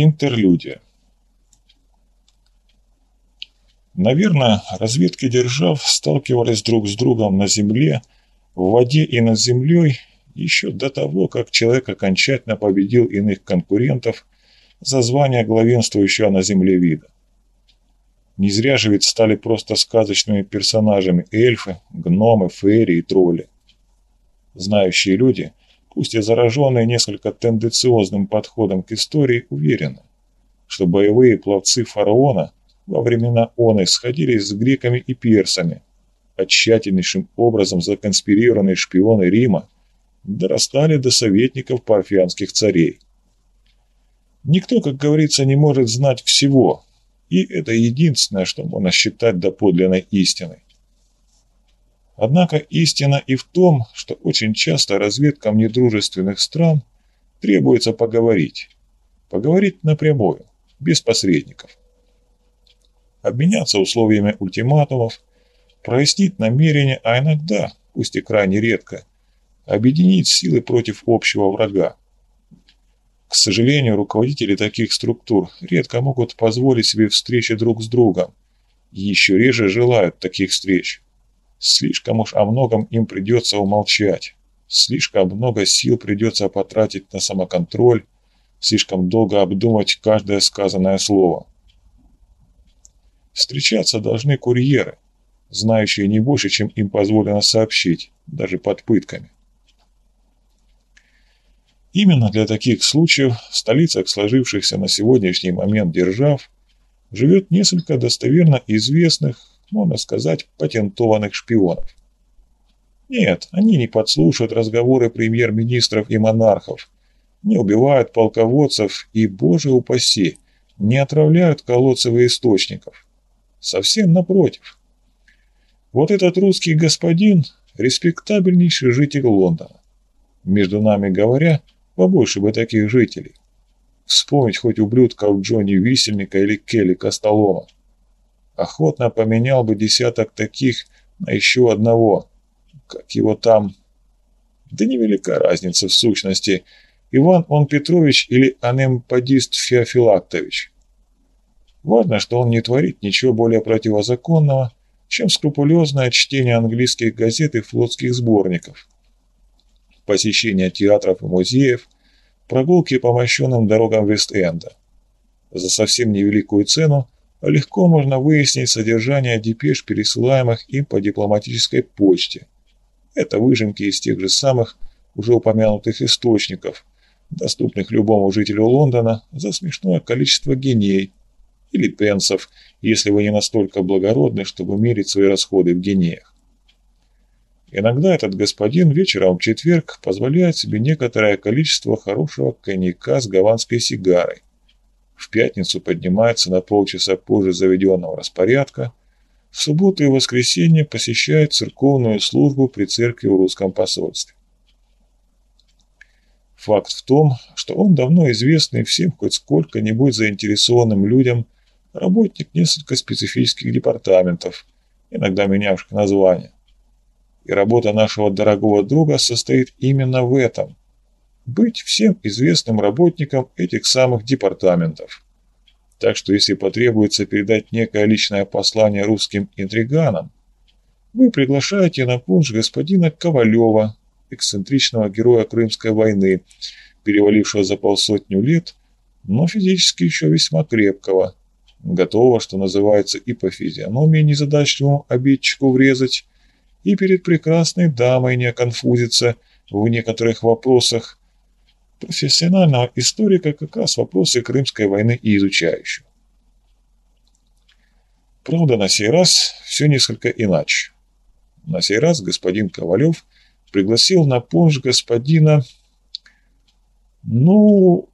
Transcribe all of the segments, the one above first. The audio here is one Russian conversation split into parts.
Интерлюдия. Наверное, разведки держав сталкивались друг с другом на земле, в воде и над землей еще до того, как человек окончательно победил иных конкурентов за звание главенствующего на земле вида. Не зря же ведь стали просто сказочными персонажами эльфы, гномы, фейри и тролли. Знающие люди – пусть и зараженные несколько тенденциозным подходом к истории, уверены, что боевые пловцы фараона во времена оны сходились с греками и персами, а тщательнейшим образом законспирированные шпионы Рима дорастали до советников парфянских царей. Никто, как говорится, не может знать всего, и это единственное, что можно считать доподлинной истиной. Однако истина и в том, что очень часто разведкам недружественных стран требуется поговорить. Поговорить напрямую, без посредников. Обменяться условиями ультиматумов, прояснить намерения, а иногда, пусть и крайне редко, объединить силы против общего врага. К сожалению, руководители таких структур редко могут позволить себе встречи друг с другом, еще реже желают таких встреч. Слишком уж о многом им придется умолчать. Слишком много сил придется потратить на самоконтроль, слишком долго обдумать каждое сказанное слово. Встречаться должны курьеры, знающие не больше, чем им позволено сообщить, даже под пытками. Именно для таких случаев в столицах сложившихся на сегодняшний момент держав живет несколько достоверно известных, можно сказать, патентованных шпионов. Нет, они не подслушают разговоры премьер-министров и монархов, не убивают полководцев и, боже упаси, не отравляют колодцев и источников. Совсем напротив. Вот этот русский господин – респектабельнейший житель Лондона. Между нами говоря, побольше бы таких жителей. Вспомнить хоть ублюдков Джонни Висельника или Келли Костолома. Охотно поменял бы десяток таких на еще одного. Как его там... Да невелика разница в сущности. Иван он Петрович или анемпадист Феофилактович. Важно, что он не творит ничего более противозаконного, чем скрупулезное чтение английских газет и флотских сборников, посещение театров и музеев, прогулки по мощенным дорогам Вест-Энда. За совсем невеликую цену легко можно выяснить содержание депеш, пересылаемых им по дипломатической почте. Это выжимки из тех же самых уже упомянутых источников, доступных любому жителю Лондона за смешное количество геней или пенсов, если вы не настолько благородны, чтобы мерить свои расходы в генеях. Иногда этот господин вечером в четверг позволяет себе некоторое количество хорошего коньяка с гаванской сигарой, в пятницу поднимается на полчаса позже заведенного распорядка, в субботу и воскресенье посещает церковную службу при церкви в русском посольстве. Факт в том, что он давно известный всем хоть сколько-нибудь заинтересованным людям работник несколько специфических департаментов, иногда менявших название. И работа нашего дорогого друга состоит именно в этом – быть всем известным работником этих самых департаментов. Так что если потребуется передать некое личное послание русским интриганам, вы приглашаете на пунш господина Ковалева, эксцентричного героя Крымской войны, перевалившего за полсотню лет, но физически еще весьма крепкого, готового, что называется, и по физиономии незадачливому обидчику врезать, и перед прекрасной дамой не оконфузиться в некоторых вопросах, профессионального историка как раз вопросы Крымской войны и изучающего. Правда, на сей раз все несколько иначе. На сей раз господин Ковалев пригласил на помощь господина... Ну,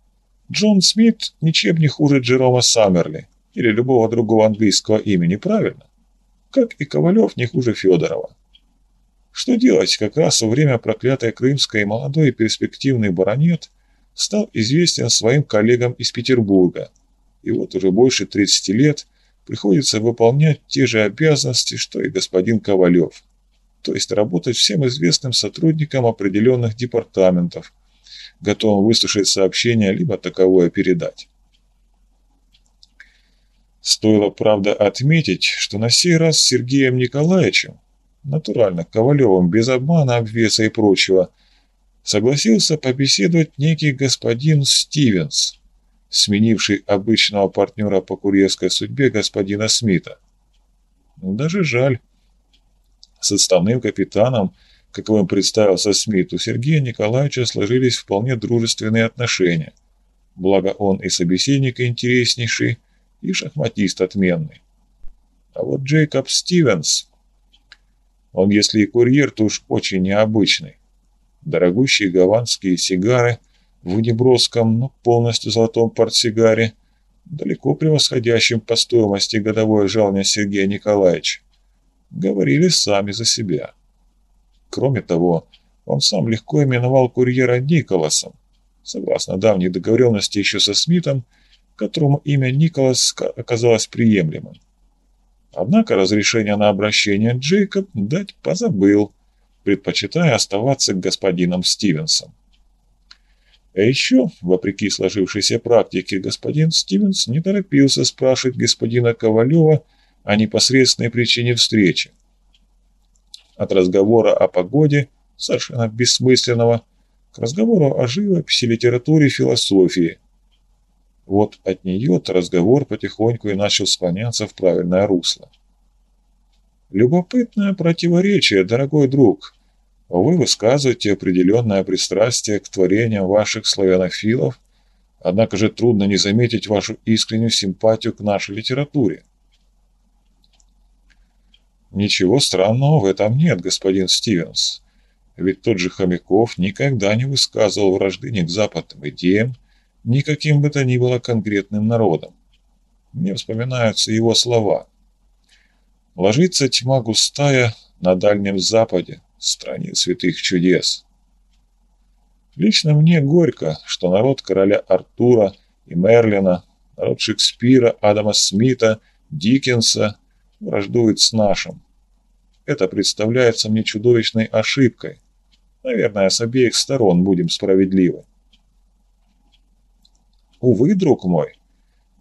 Джон Смит ничем не хуже Джерома Саммерли или любого другого английского имени, правильно? Как и Ковалев не хуже Федорова. Что делать, как раз во время проклятой крымской молодой и перспективный баронет стал известен своим коллегам из Петербурга. И вот уже больше 30 лет приходится выполнять те же обязанности, что и господин Ковалев. То есть работать всем известным сотрудникам определенных департаментов, готовым выслушать сообщение, либо таковое передать. Стоило, правда, отметить, что на сей раз Сергеем Николаевичем, натурально Ковалевым, без обмана, обвеса и прочего, согласился побеседовать некий господин Стивенс, сменивший обычного партнера по курьерской судьбе господина Смита. Ну, даже жаль. С отставным капитаном, каковым представился Смит, у Сергея Николаевича сложились вполне дружественные отношения. Благо он и собеседник интереснейший, и шахматист отменный. А вот Джейкоб Стивенс, он если и курьер, то уж очень необычный. Дорогущие гаванские сигары в неброском, но полностью золотом портсигаре, далеко превосходящим по стоимости годовое жалование Сергея Николаевича, говорили сами за себя. Кроме того, он сам легко именовал курьера Николасом, согласно давней договоренности еще со Смитом, которому имя Николас оказалось приемлемым. Однако разрешение на обращение Джейкоб дать позабыл, предпочитая оставаться господином Стивенсом. А еще, вопреки сложившейся практике, господин Стивенс не торопился спрашивать господина Ковалева о непосредственной причине встречи. От разговора о погоде, совершенно бессмысленного, к разговору о живописи, литературе, философии – вот от нее-то разговор потихоньку и начал склоняться в правильное русло. Любопытное противоречие, дорогой друг. Вы высказываете определенное пристрастие к творениям ваших славянофилов, однако же трудно не заметить вашу искреннюю симпатию к нашей литературе. Ничего странного в этом нет, господин Стивенс. Ведь тот же Хомяков никогда не высказывал вражды ни к западным идеям, никаким бы то ни было конкретным народом. Мне вспоминаются его слова. «Ложится тьма густая на Дальнем Западе, стране святых чудес». Лично мне горько, что народ короля Артура и Мерлина, народ Шекспира, Адама Смита, Диккенса враждует с нашим. Это представляется мне чудовищной ошибкой. Наверное, с обеих сторон будем справедливы. Увы, друг мой,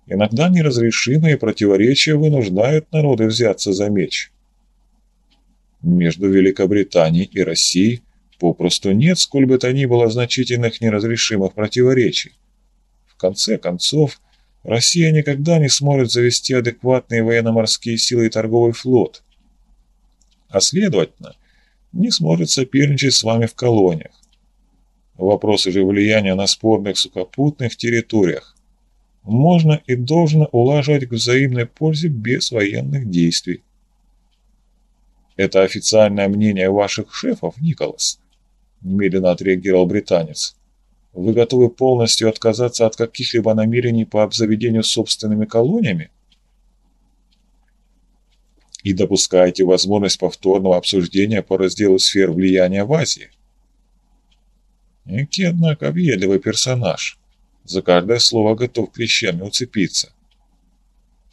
иногда неразрешимые противоречия вынуждают народы взяться за меч. Между Великобританией и Россией попросту нет сколь бы то ни было значительных неразрешимых противоречий. В конце концов, Россия никогда не сможет завести адекватные военно-морские силы и торговый флот, а следовательно, не сможет соперничать с вами в колониях. Вопросы же влияния на спорных сухопутных территориях можно и должно улаживать к взаимной пользе без военных действий. «Это официальное мнение ваших шефов, Николас», – немедленно отреагировал британец. «Вы готовы полностью отказаться от каких-либо намерений по обзаведению собственными колониями?» «И допускаете возможность повторного обсуждения по разделу сфер влияния в Азии?» Некий, однако, въедливый персонаж. За каждое слово готов клещами уцепиться.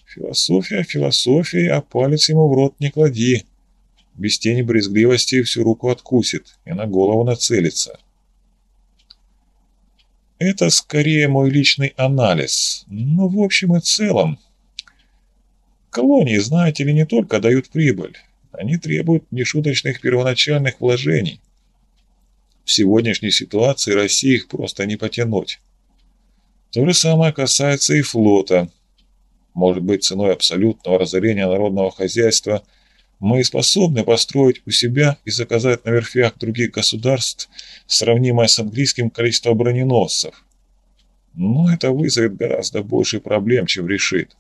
Философия, философия, а палец ему в рот не клади. Без тени брезгливости всю руку откусит и на голову нацелится. Это скорее мой личный анализ, но в общем и целом. Колонии, знаете ли, не только дают прибыль, они требуют нешуточных первоначальных вложений. В сегодняшней ситуации России их просто не потянуть. То же самое касается и флота. Может быть, ценой абсолютного разорения народного хозяйства мы способны построить у себя и заказать на верфях других государств сравнимое с английским количество броненосцев. Но это вызовет гораздо больше проблем, чем решит.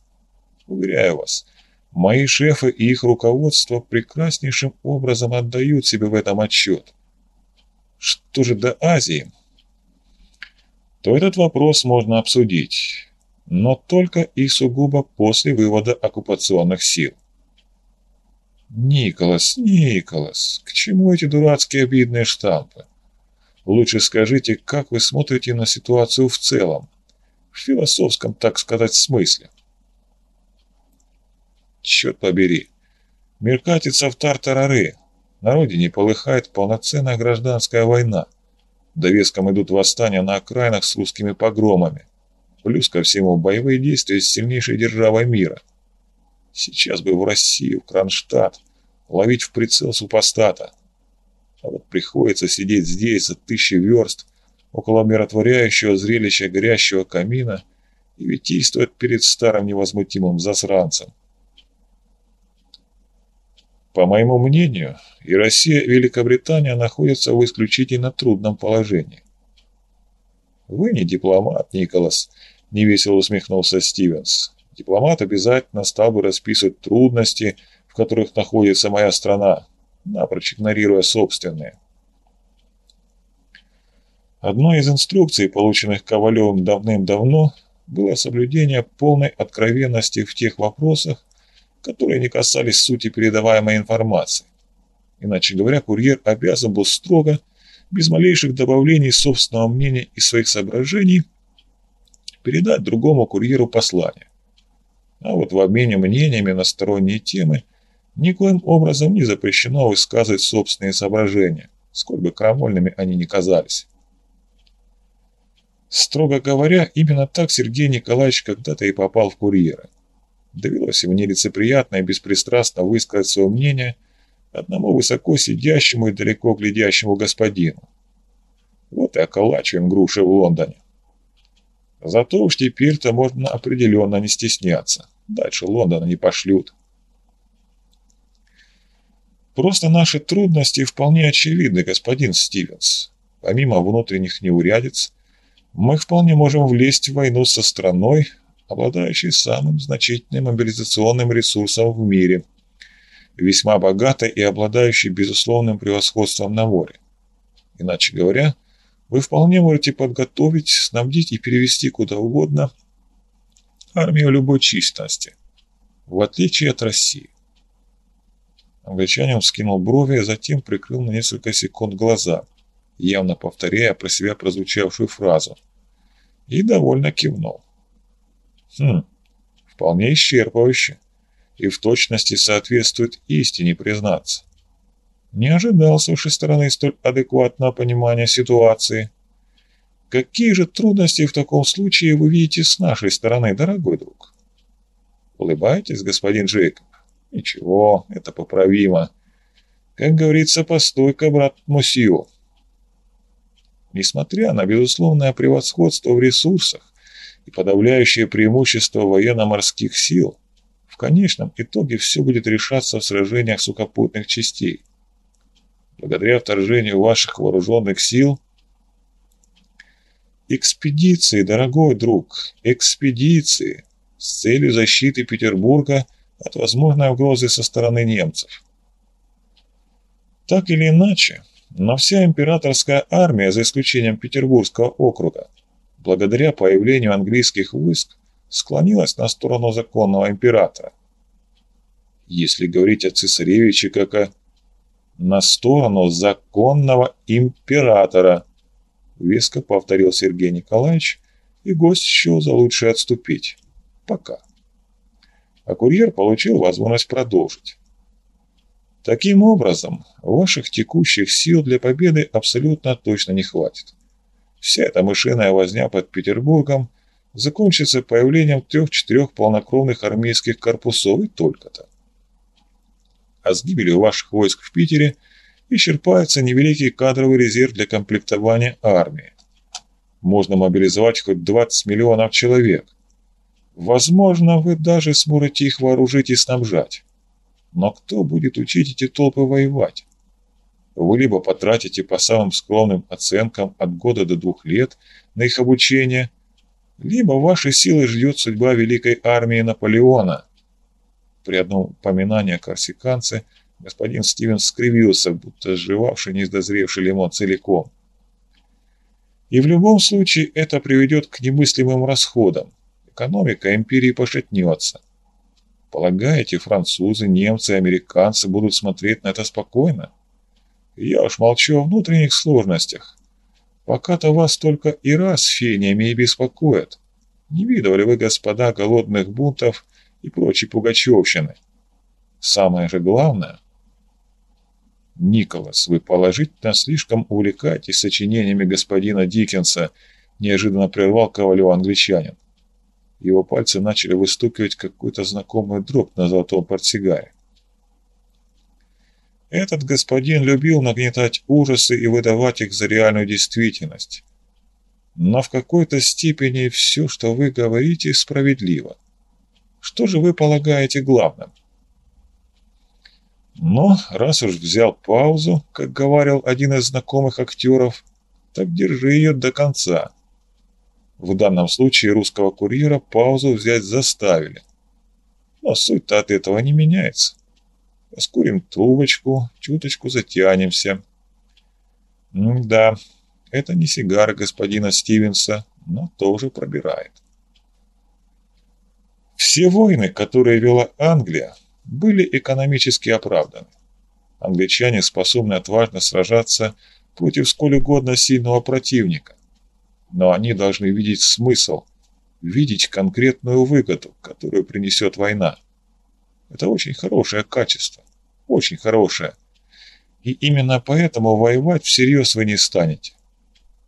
Уверяю вас, мои шефы и их руководство прекраснейшим образом отдают себе в этом отчет. Что же до Азии? То этот вопрос можно обсудить, но только и сугубо после вывода оккупационных сил. Николас, Николас, к чему эти дурацкие обидные штампы? Лучше скажите, как вы смотрите на ситуацию в целом, в философском, так сказать, смысле. Черт побери, катится в тартарары, на родине полыхает полноценная гражданская война. Довеском идут восстания на окраинах с русскими погромами. Плюс ко всему боевые действия с сильнейшей державой мира. Сейчас бы в Россию, в Кронштадт, ловить в прицел супостата. А вот приходится сидеть здесь за тысячи верст, около миротворяющего зрелища горящего камина и витийствовать перед старым невозмутимым засранцем. По моему мнению, и Россия, и Великобритания находятся в исключительно трудном положении. «Вы не дипломат, Николас», — невесело усмехнулся Стивенс. «Дипломат обязательно стал бы расписывать трудности, в которых находится моя страна, напрочь игнорируя собственные». Одной из инструкций, полученных Ковалевым давным-давно, было соблюдение полной откровенности в тех вопросах, которые не касались сути передаваемой информации. Иначе говоря, курьер обязан был строго, без малейших добавлений собственного мнения и своих соображений, передать другому курьеру послание. А вот в обмене мнениями на сторонние темы никоим образом не запрещено высказывать собственные соображения, сколь бы крамольными они ни казались. Строго говоря, именно так Сергей Николаевич когда-то и попал в курьеры. Довелось ему нелицеприятно и беспристрастно высказать свое мнение одному высоко сидящему и далеко глядящему господину. Вот и околачиваем груши в Лондоне. Зато уж теперь-то можно определенно не стесняться. Дальше Лондона не пошлют. Просто наши трудности вполне очевидны, господин Стивенс. Помимо внутренних неурядиц, мы вполне можем влезть в войну со страной, обладающей самым значительным мобилизационным ресурсом в мире, весьма богатой и обладающей безусловным превосходством на море. Иначе говоря, вы вполне можете подготовить, снабдить и перевести куда угодно армию любой численности, в отличие от России. Англичанин вскинул брови, а затем прикрыл на несколько секунд глаза, явно повторяя про себя прозвучавшую фразу, и довольно кивнул. Хм, вполне исчерпывающе и в точности соответствует истине признаться. Не ожидал с вашей стороны столь адекватного понимания ситуации. Какие же трудности в таком случае вы видите с нашей стороны, дорогой друг? Улыбаетесь, господин Джейкоб? Ничего, это поправимо. Как говорится, постой-ка, брат Мусью. Несмотря на безусловное превосходство в ресурсах, и подавляющее преимущество военно-морских сил, в конечном итоге все будет решаться в сражениях сухопутных частей. Благодаря вторжению ваших вооруженных сил... Экспедиции, дорогой друг, экспедиции с целью защиты Петербурга от возможной угрозы со стороны немцев. Так или иначе, но вся императорская армия, за исключением Петербургского округа, благодаря появлению английских войск, склонилась на сторону законного императора. Если говорить о цесаревиче как о «на сторону законного императора», веско повторил Сергей Николаевич, и гость счел за лучшее отступить. Пока. А курьер получил возможность продолжить. Таким образом, ваших текущих сил для победы абсолютно точно не хватит. Вся эта мышиная возня под Петербургом закончится появлением трех-четырех полнокровных армейских корпусов и только-то. А с гибелью ваших войск в Питере исчерпается невеликий кадровый резерв для комплектования армии. Можно мобилизовать хоть 20 миллионов человек. Возможно, вы даже сможете их вооружить и снабжать. Но кто будет учить эти толпы воевать? Вы либо потратите по самым скромным оценкам от года до двух лет на их обучение, либо ваши силы ждет судьба великой армии Наполеона. При одном упоминании о корсиканце господин Стивенс скривился, будто сживавший недозревший лимон целиком. И в любом случае это приведет к немыслимым расходам. Экономика империи пошатнется. Полагаете, французы, немцы, американцы будут смотреть на это спокойно? Я уж молчу о внутренних сложностях. Пока-то вас только и раз фениями и беспокоят. Не видывали вы, господа, голодных бунтов и прочей пугачевщины? Самое же главное... Николас, вы положительно слишком увлекаетесь сочинениями господина Диккенса, неожиданно прервал Ковалев англичанин. Его пальцы начали выстукивать какую-то знакомую дробь на золотом портсигаре. Этот господин любил нагнетать ужасы и выдавать их за реальную действительность. Но в какой-то степени все, что вы говорите, справедливо. Что же вы полагаете главным? Но раз уж взял паузу, как говорил один из знакомых актеров, так держи ее до конца. В данном случае русского курьера паузу взять заставили. Но суть-то от этого не меняется. Раскурим трубочку, чуточку затянемся. М да, это не сигара господина Стивенса, но тоже пробирает. Все войны, которые вела Англия, были экономически оправданы. Англичане способны отважно сражаться против сколь угодно сильного противника. Но они должны видеть смысл, видеть конкретную выгоду, которую принесет война. Это очень хорошее качество. Очень хорошее. И именно поэтому воевать всерьез вы не станете.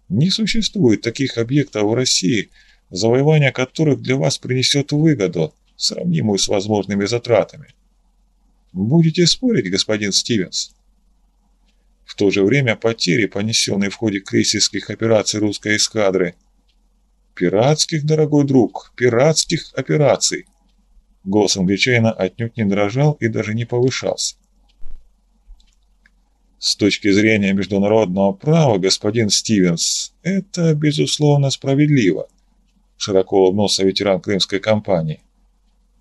Не существует таких объектов в России, завоевание которых для вас принесет выгоду, сравнимую с возможными затратами. Будете спорить, господин Стивенс? В то же время потери, понесенные в ходе крейсерских операций русской эскадры. Пиратских, дорогой друг, пиратских операций. Голос англичанина отнюдь не дрожал и даже не повышался. С точки зрения международного права, господин Стивенс, это, безусловно, справедливо, широко улыбнулся ветеран крымской кампании.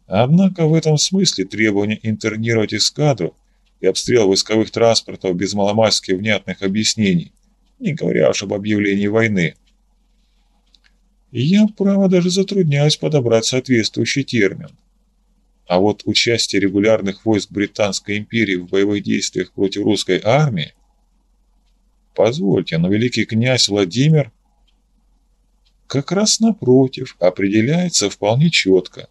Однако в этом смысле требование интернировать эскадру и обстрел войсковых транспортов без маломальски внятных объяснений, не говоря уж об объявлении войны. Я, право, даже затрудняюсь подобрать соответствующий термин. А вот участие регулярных войск Британской империи в боевых действиях против русской армии... Позвольте, но великий князь Владимир как раз напротив определяется вполне четко.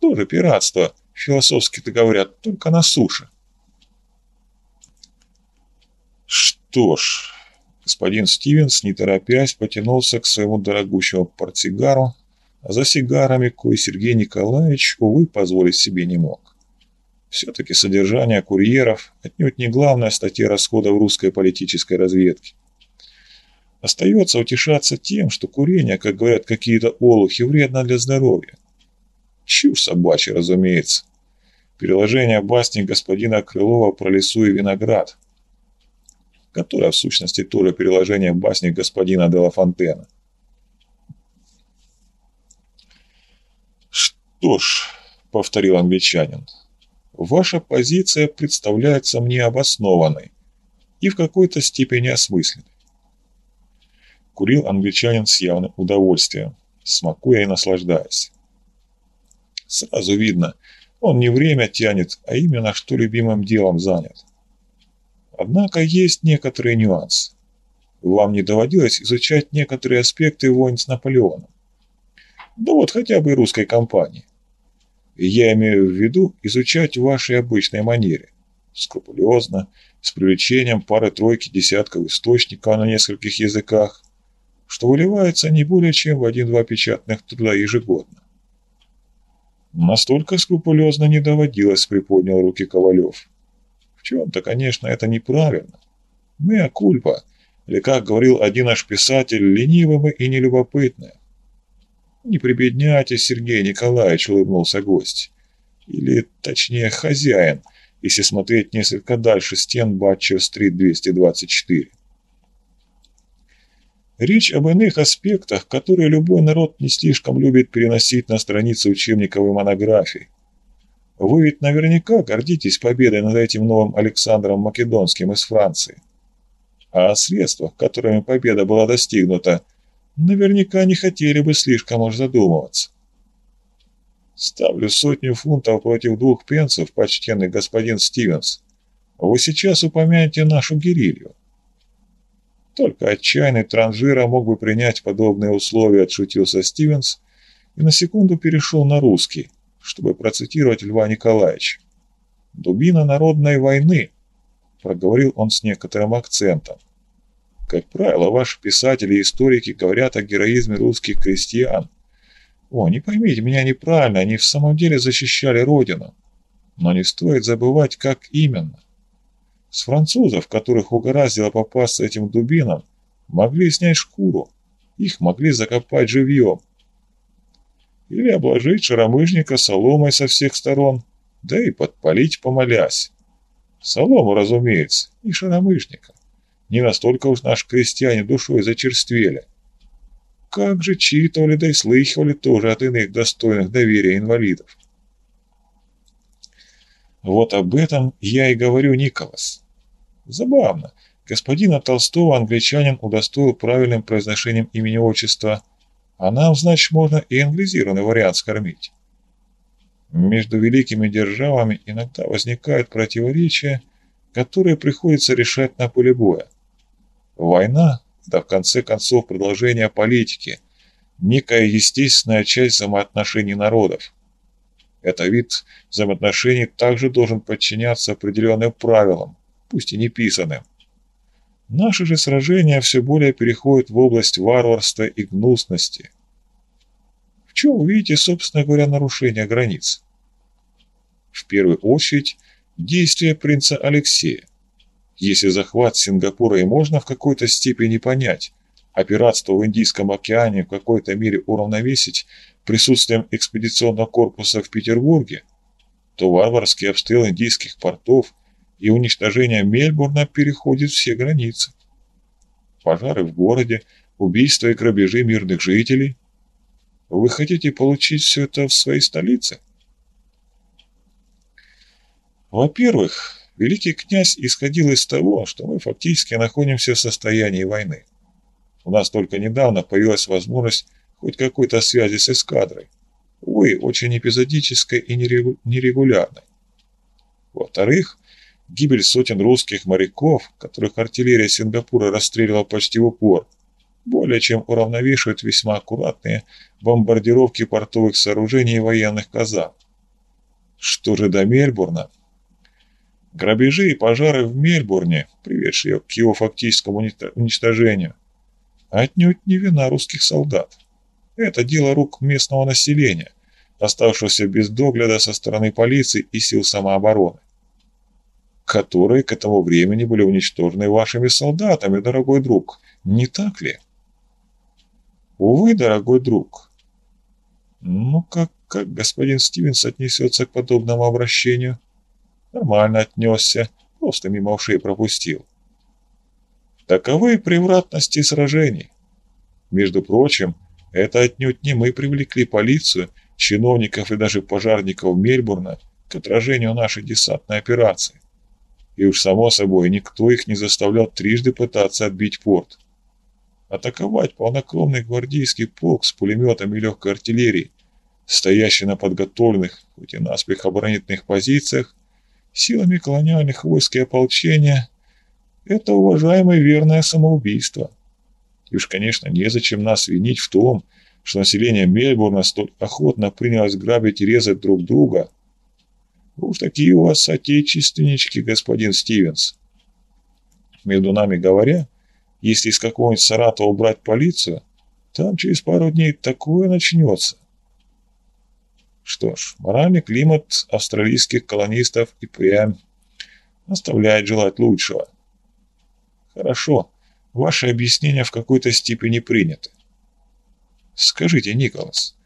Тоже пиратство, философски-то говорят, только на суше. Что ж, господин Стивенс, не торопясь, потянулся к своему дорогущему портсигару, за сигарами, кое Сергей Николаевич, увы, позволить себе не мог. Все-таки содержание курьеров отнюдь не главная статья расходов русской политической разведки. Остается утешаться тем, что курение, как говорят какие-то олухи, вредно для здоровья. Чушь собачья, разумеется. Переложение басни господина Крылова про лесу и виноград, которая в сущности тоже переложение басни господина Де «Что ж», — повторил англичанин, — «ваша позиция представляется мне обоснованной и в какой-то степени осмысленной». Курил англичанин с явным удовольствием, смакуя и наслаждаясь. Сразу видно, он не время тянет, а именно что любимым делом занят. Однако есть некоторые нюансы. Вам не доводилось изучать некоторые аспекты войн с Наполеоном? Да вот хотя бы русской компании. Я имею в виду изучать в вашей обычной манере. Скрупулезно, с привлечением пары-тройки десятков источников на нескольких языках, что выливается не более чем в один-два печатных труда ежегодно. Настолько скрупулезно не доводилось, приподнял руки Ковалев. В чем-то, конечно, это неправильно. Мы акульпа, или, как говорил один наш писатель, ленивые и нелюбопытные. «Не прибедняйтесь, Сергей Николаевич», — улыбнулся гость. «Или, точнее, хозяин, если смотреть несколько дальше стен Батчев-стрит 224». Речь об иных аспектах, которые любой народ не слишком любит переносить на страницы учебников и монографий. Вы ведь наверняка гордитесь победой над этим новым Александром Македонским из Франции. А о средствах, которыми победа была достигнута, наверняка не хотели бы слишком уж задумываться. Ставлю сотню фунтов против двух пенсов, почтенный господин Стивенс. Вы сейчас упомянете нашу герилью. Только отчаянный транжира мог бы принять подобные условия, отшутился Стивенс и на секунду перешел на русский, чтобы процитировать Льва Николаевича. «Дубина народной войны», — проговорил он с некоторым акцентом. Как правило, ваши писатели и историки говорят о героизме русских крестьян, О, не поймите меня неправильно, они в самом деле защищали Родину. Но не стоит забывать, как именно. С французов, которых угораздило попасться этим дубинам, могли снять шкуру, их могли закопать живьем. Или обложить шаромыжника соломой со всех сторон, да и подпалить, помолясь. Солому, разумеется, и шаромыжника. Не настолько уж наши крестьяне душой зачерствели. Как же читывали, да и слыхивали тоже от иных достойных доверия инвалидов. Вот об этом я и говорю, Николас. Забавно. Господина Толстого англичанин удостоил правильным произношением имени-отчества, а нам, значит, можно и англизированный вариант скормить. Между великими державами иногда возникают противоречия, которые приходится решать на поле боя. Война, да в конце концов продолжение политики, некая естественная часть взаимоотношений народов. Это вид взаимоотношений также должен подчиняться определенным правилам, пусть и не писанным. Наши же сражения все более переходят в область варварства и гнусности. В чем вы видите, собственно говоря, нарушение границ? В первую очередь, действия принца Алексея. Если захват Сингапура и можно в какой-то степени понять, а пиратство в Индийском океане в какой-то мере уравновесить присутствием экспедиционного корпуса в Петербурге, то варварский обстрел индийских портов – и уничтожение Мельбурна переходит все границы. Пожары в городе, убийства и грабежи мирных жителей. Вы хотите получить все это в своей столице? Во-первых, великий князь исходил из того, что мы фактически находимся в состоянии войны. У нас только недавно появилась возможность хоть какой-то связи с эскадрой. Увы, очень эпизодической и нерегулярной. Во-вторых, гибель сотен русских моряков, которых артиллерия Сингапура расстреляла почти в упор, более чем уравновешивают весьма аккуратные бомбардировки портовых сооружений и военных казарм. Что же до Мельбурна? Грабежи и пожары в Мельбурне, приведшие к его фактическому уничтожению, отнюдь не вина русских солдат. Это дело рук местного населения, оставшегося без догляда со стороны полиции и сил самообороны которые к этому времени были уничтожены вашими солдатами, дорогой друг. Не так ли? Увы, дорогой друг. Ну, как, как господин Стивенс отнесется к подобному обращению? Нормально отнесся, просто мимо ушей пропустил. Таковы превратности сражений. Между прочим, это отнюдь не мы привлекли полицию, чиновников и даже пожарников Мельбурна к отражению нашей десантной операции и уж само собой никто их не заставлял трижды пытаться отбить порт. Атаковать полнокровный гвардейский полк с пулеметами и легкой артиллерией, стоящий на подготовленных, хоть и наспех оборонительных позициях, силами колониальных войск и ополчения, это уважаемое верное самоубийство. И уж, конечно, незачем нас винить в том, что население Мельбурна столь охотно принялось грабить и резать друг друга – Уж такие у вас отечественнички, господин Стивенс. Между нами говоря, если из какого-нибудь Саратова убрать полицию, там через пару дней такое начнется. Что ж, моральный климат австралийских колонистов и прям оставляет желать лучшего. Хорошо, ваши объяснения в какой-то степени приняты. Скажите, Николас,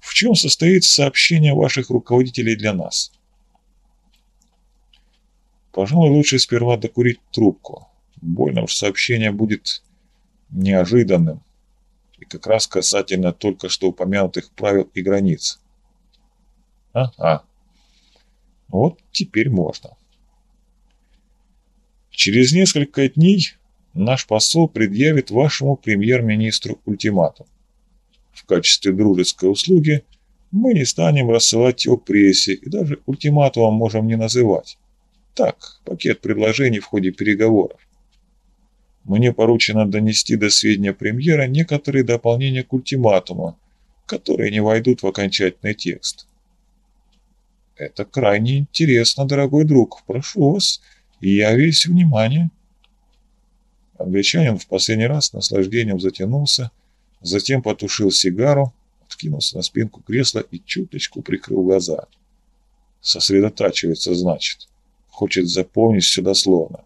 в чем состоит сообщение ваших руководителей для нас? Пожалуй, лучше сперва докурить трубку. Больно уж сообщение будет неожиданным. И как раз касательно только что упомянутых правил и границ. Ага. Вот теперь можно. Через несколько дней наш посол предъявит вашему премьер-министру ультиматум. В качестве дружеской услуги мы не станем рассылать его прессе и даже ультиматумом можем не называть. Так, пакет предложений в ходе переговоров. Мне поручено донести до сведения премьера некоторые дополнения к ультиматуму, которые не войдут в окончательный текст. Это крайне интересно, дорогой друг. Прошу вас, я весь внимание. Англичанин в последний раз наслаждением затянулся, затем потушил сигару, откинулся на спинку кресла и чуточку прикрыл глаза. Сосредотачивается, значит. Хочет запомнить все дословно.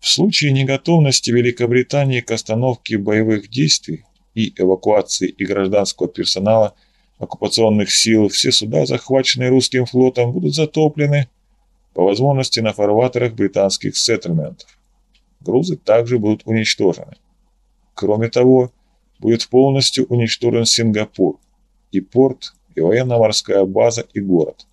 В случае неготовности Великобритании к остановке боевых действий и эвакуации и гражданского персонала оккупационных сил все суда, захваченные русским флотом, будут затоплены, по возможности на фарватерах британских сеттельментов. Грузы также будут уничтожены. Кроме того, будет полностью уничтожен Сингапур, и порт, и военно-морская база, и город.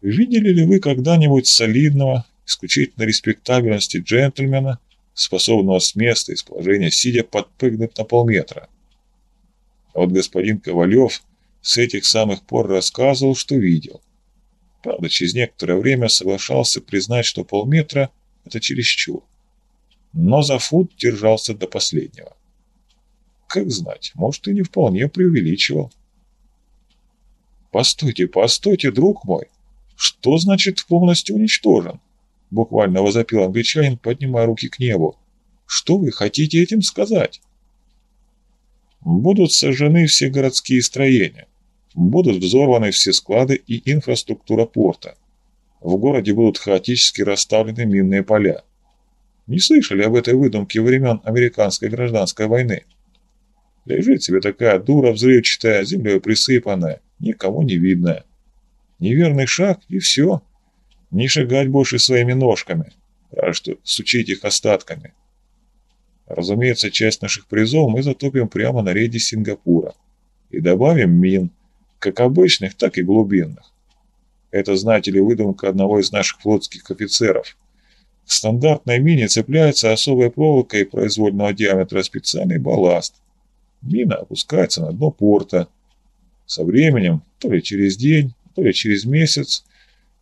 Видели ли вы когда-нибудь солидного, исключительно респектабельности джентльмена, способного с места и с положения сидя подпрыгнуть на полметра? А вот господин Ковалев с этих самых пор рассказывал, что видел. Правда, через некоторое время соглашался признать, что полметра – это чересчур. Но за фут держался до последнего. Как знать, может, и не вполне преувеличивал. «Постойте, постойте, друг мой! Что значит полностью уничтожен?» Буквально возопил англичанин, поднимая руки к небу. «Что вы хотите этим сказать?» «Будут сожжены все городские строения, Будут взорваны все склады и инфраструктура порта. В городе будут хаотически расставлены минные поля. Не слышали об этой выдумке времен американской гражданской войны? Лежит себе такая дура взрывчатая, землей присыпанная, никому не видная. Неверный шаг и все. Не шагать больше своими ножками, разве что сучить их остатками. Разумеется, часть наших призов мы затопим прямо на рейде Сингапура и добавим мин, как обычных, так и глубинных. Это, знаете ли, выдумка одного из наших флотских офицеров. К стандартной мине цепляется особая проволока и произвольного диаметра специальный балласт. Мина опускается на дно порта. Со временем, то ли через день, то ли через месяц,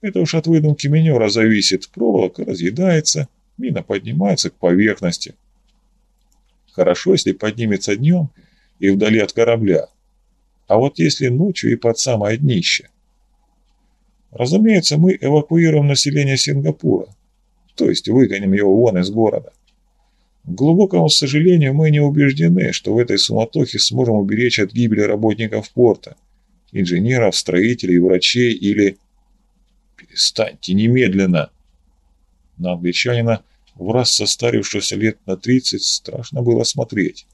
это уж от выдумки минера зависит, проволока разъедается, мина поднимается к поверхности. Хорошо, если поднимется днем и вдали от корабля. А вот если ночью и под самое днище? Разумеется, мы эвакуируем население Сингапура, то есть выгоним его вон из города. К глубокому сожалению, мы не убеждены, что в этой суматохе сможем уберечь от гибели работников порта, инженеров, строителей, врачей или... Перестаньте немедленно! На англичанина, в раз состарившегося лет на 30, страшно было смотреть.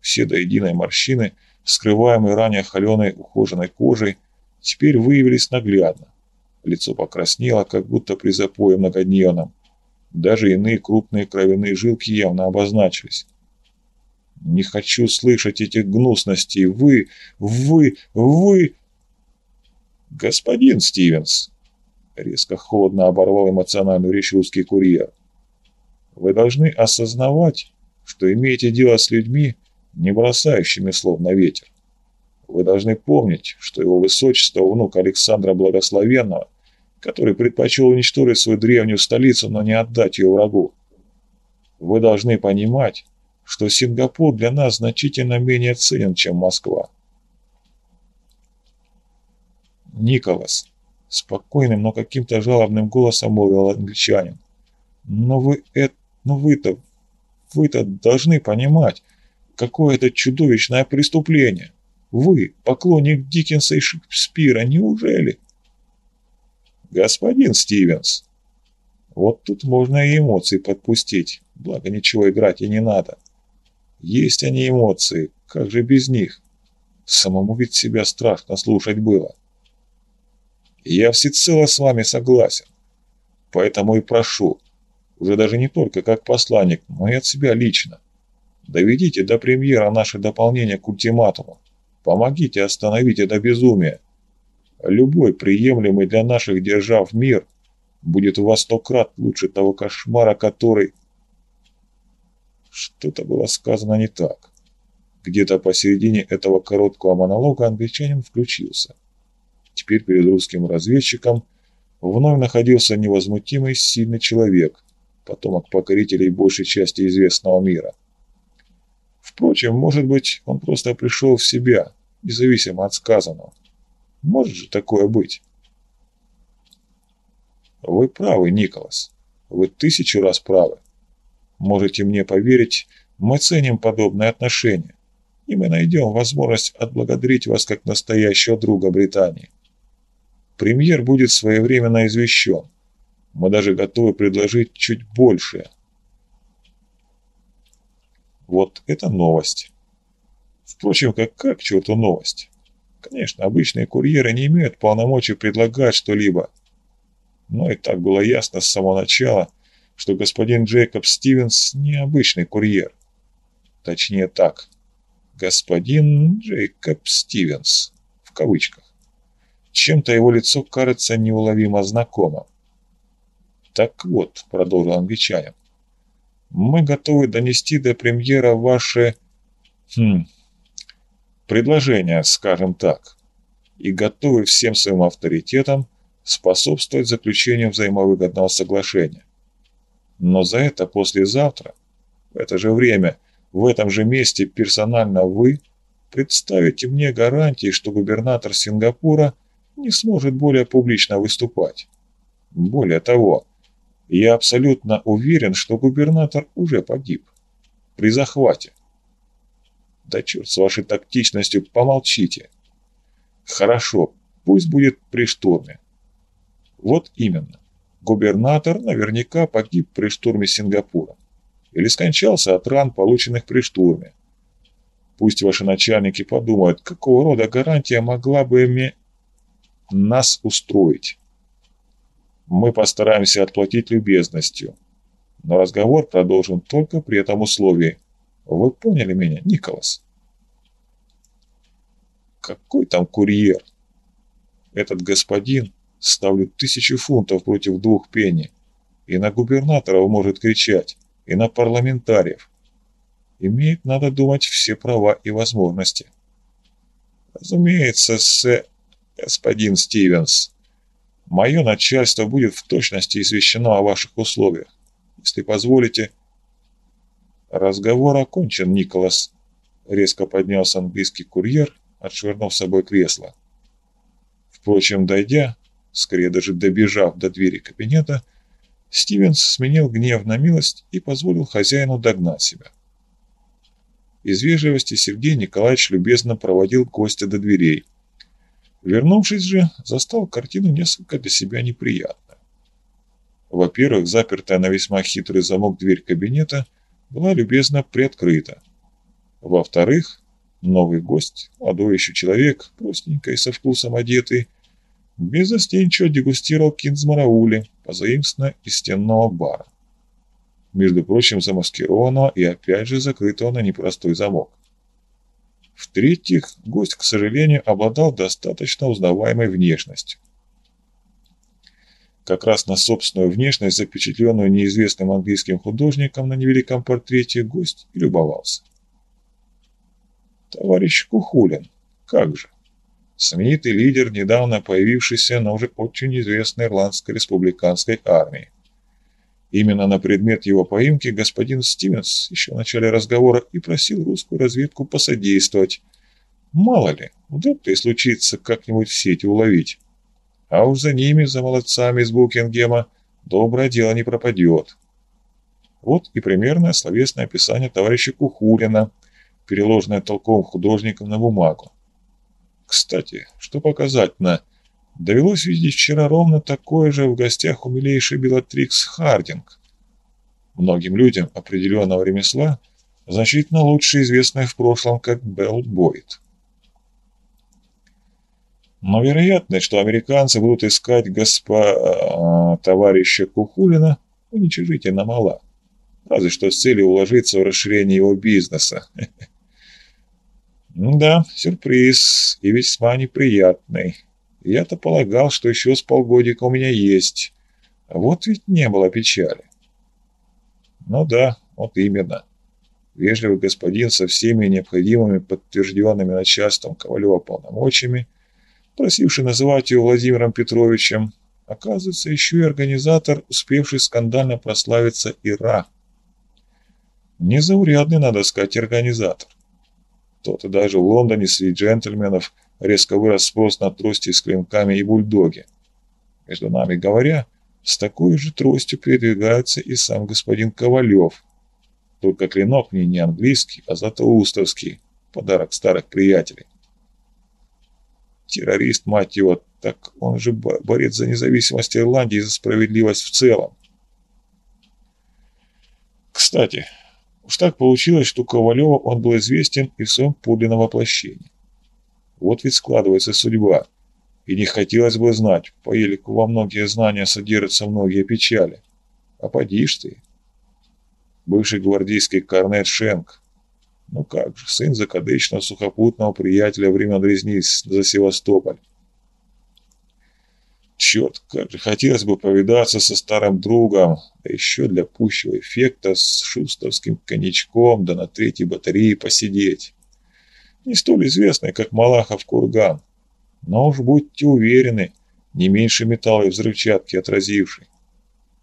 Все до единой морщины – скрываемые ранее холеной ухоженной кожей, теперь выявились наглядно. Лицо покраснело, как будто при запое многодневном. Даже иные крупные кровяные жилки явно обозначились. «Не хочу слышать этих гнусностей! Вы, вы, вы...» «Господин Стивенс!» Резко холодно оборвал эмоциональную речь русский курьер. «Вы должны осознавать, что имеете дело с людьми, не бросающими слов на ветер. Вы должны помнить, что его высочество внук Александра Благословенного, который предпочел уничтожить свою древнюю столицу, но не отдать ее врагу. Вы должны понимать, что Сингапур для нас значительно менее ценен, чем Москва. Николас, спокойным, но каким-то жалобным голосом молвил англичанин. Но вы это, но вы-то, вы-то должны понимать, Какое это чудовищное преступление! Вы, поклонник Диккенса и Шекспира, неужели? Господин Стивенс, вот тут можно и эмоции подпустить, благо ничего играть и не надо. Есть они эмоции, как же без них? Самому ведь себя страшно слушать было. Я всецело с вами согласен. Поэтому и прошу, уже даже не только как посланник, но и от себя лично. Доведите до премьера наше дополнение к ультиматуму. Помогите остановить это безумие. Любой приемлемый для наших держав мир будет во сто крат лучше того кошмара, который... Что-то было сказано не так. Где-то посередине этого короткого монолога англичанин включился. Теперь перед русским разведчиком вновь находился невозмутимый сильный человек, потомок покорителей большей части известного мира. Впрочем, может быть, он просто пришел в себя, независимо от сказанного. Может же такое быть? Вы правы, Николас. Вы тысячу раз правы. Можете мне поверить, Мы ценим подобное отношение, и мы найдем возможность отблагодарить вас как настоящего друга Британии. Премьер будет своевременно извещен. Мы даже готовы предложить чуть большее. Вот это новость. Впрочем, какая к черту новость? Конечно, обычные курьеры не имеют полномочий предлагать что-либо. Но и так было ясно с самого начала, что господин Джейкоб Стивенс не обычный курьер. Точнее так, господин Джейкоб Стивенс, в кавычках. Чем-то его лицо кажется неуловимо знакомым. «Так вот», — продолжил англичанин, — «мы готовы донести до премьера ваши... Хм, предложения, скажем так, и готовы всем своим авторитетом способствовать заключению взаимовыгодного соглашения. Но за это послезавтра, в это же время, в этом же месте персонально вы представите мне гарантии, что губернатор Сингапура не сможет более публично выступать. Более того, я абсолютно уверен, что губернатор уже погиб. При захвате. Да черт с вашей тактичностью, помолчите. Хорошо, пусть будет при штурме. Вот именно. Губернатор наверняка погиб при штурме Сингапура. Или скончался от ран, полученных при штурме. Пусть ваши начальники подумают, какого рода гарантия могла бы иметь нас устроить. Мы постараемся отплатить любезностью, но разговор продолжим только при этом условии. Вы поняли меня, Николас? Какой там курьер? Этот господин ставлю тысячу фунтов против двух пенни. И на губернаторов может кричать, и на парламентариев. Имеет, надо думать, все права и возможности. Разумеется, с господин Стивенс. Мое начальство будет в точности извещено о ваших условиях. Если позволите... Разговор окончен, Николас. Резко поднялся английский курьер, отшвырнув с собой кресло. Впрочем, дойдя, скорее даже добежав до двери кабинета, Стивенс сменил гнев на милость и позволил хозяину догнать себя. Из вежливости Сергей Николаевич любезно проводил гостя до дверей, Вернувшись же, застал картину несколько для себя неприятную. Во-первых, запертая на весьма хитрый замок дверь кабинета была любезно приоткрыта. Во-вторых, новый гость, молодой еще человек, простенько со вкусом одетый, безостенчиво дегустировал кинзмараули, позаимствованно из стенного бара. Между прочим, замаскированного и опять же закрытого на непростой замок. В-третьих, гость, к сожалению, обладал достаточно узнаваемой внешностью. Как раз на собственную внешность, запечатленную неизвестным английским художником на невеликом портрете, гость и любовался. Товарищ Кухулин, как же? Знаменитый лидер, недавно появившийся, но уже очень известной ирландской республиканской армии. Именно на предмет его поимки господин Стивенс еще в начале разговора и просил русскую разведку посодействовать. Мало ли, вдруг-то и случится как-нибудь в сети уловить. А уж за ними, за молодцами из Букингема, доброе дело не пропадет. Вот и примерное словесное описание товарища Кухулина, переложенное толковым художником на бумагу. Кстати, что показать на Довелось видеть вчера ровно такое же в гостях у милейшей Белатрикс Хардинг. Многим людям определенного ремесла значительно лучше известная в прошлом как Белл Бойд. Но вероятность, что американцы будут искать госпо... товарища Кухулина, уничижительно мала. Разве что с целью уложиться в расширение его бизнеса. Да, сюрприз и весьма неприятный. Я-то полагал, что еще с полгодика у меня есть. Вот ведь не было печали. Ну да, вот именно. Вежливый господин со всеми необходимыми подтвержденными начальством Ковалева полномочиями, просивший называть его Владимиром Петровичем, оказывается еще и организатор, успевший скандально прославиться Ира. Незаурядный, надо сказать, организатор. Тот и даже в Лондоне среди джентльменов резко вырос спрос на трости с клинками и бульдоги. Между нами говоря, с такой же тростью передвигается и сам господин Ковалев. Только клинок мне не английский, а златоустовский. Подарок старых приятелей. Террорист, мать его, так он же борец за независимость Ирландии и за справедливость в целом. Кстати, уж так получилось, что Ковалева он был известен и в своем подлинном воплощении. Вот ведь складывается судьба. И не хотелось бы знать, по елику во многие знания содержатся многие печали. А поди ж ты. Бывший гвардейский корнет Шенк. Ну как же, сын закадычного сухопутного приятеля времен резни за Севастополь. Черт, как же хотелось бы повидаться со старым другом, да еще для пущего эффекта с шустовским коньячком, да на третьей батарее посидеть. Не столь известный, как Малахов курган, но уж будьте уверены, не меньше металла и взрывчатки отразивший.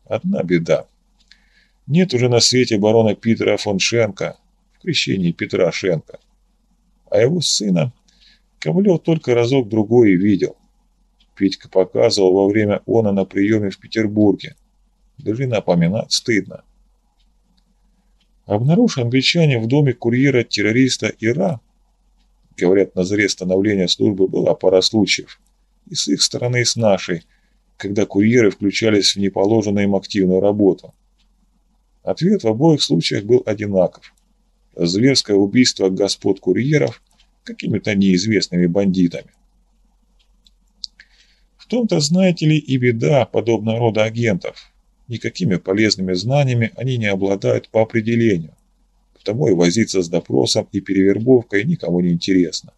Одна беда. Нет уже на свете барона Питера фон Шенка, в крещении Петра Шенка. А его сына Ковлев только разок-другой и видел. Петька показывал во время она на приеме в Петербурге. Даже напоминать стыдно. Обнаружив англичане в доме курьера-террориста Ира, говорят, на заре становления службы была пара случаев, и с их стороны, и с нашей, когда курьеры включались в неположенную им активную работу. Ответ в обоих случаях был одинаков. Зверское убийство господ курьеров какими-то неизвестными бандитами том-то, знаете ли, и беда подобного рода агентов. Никакими полезными знаниями они не обладают по определению. Потому и возиться с допросом и перевербовкой никому не интересно.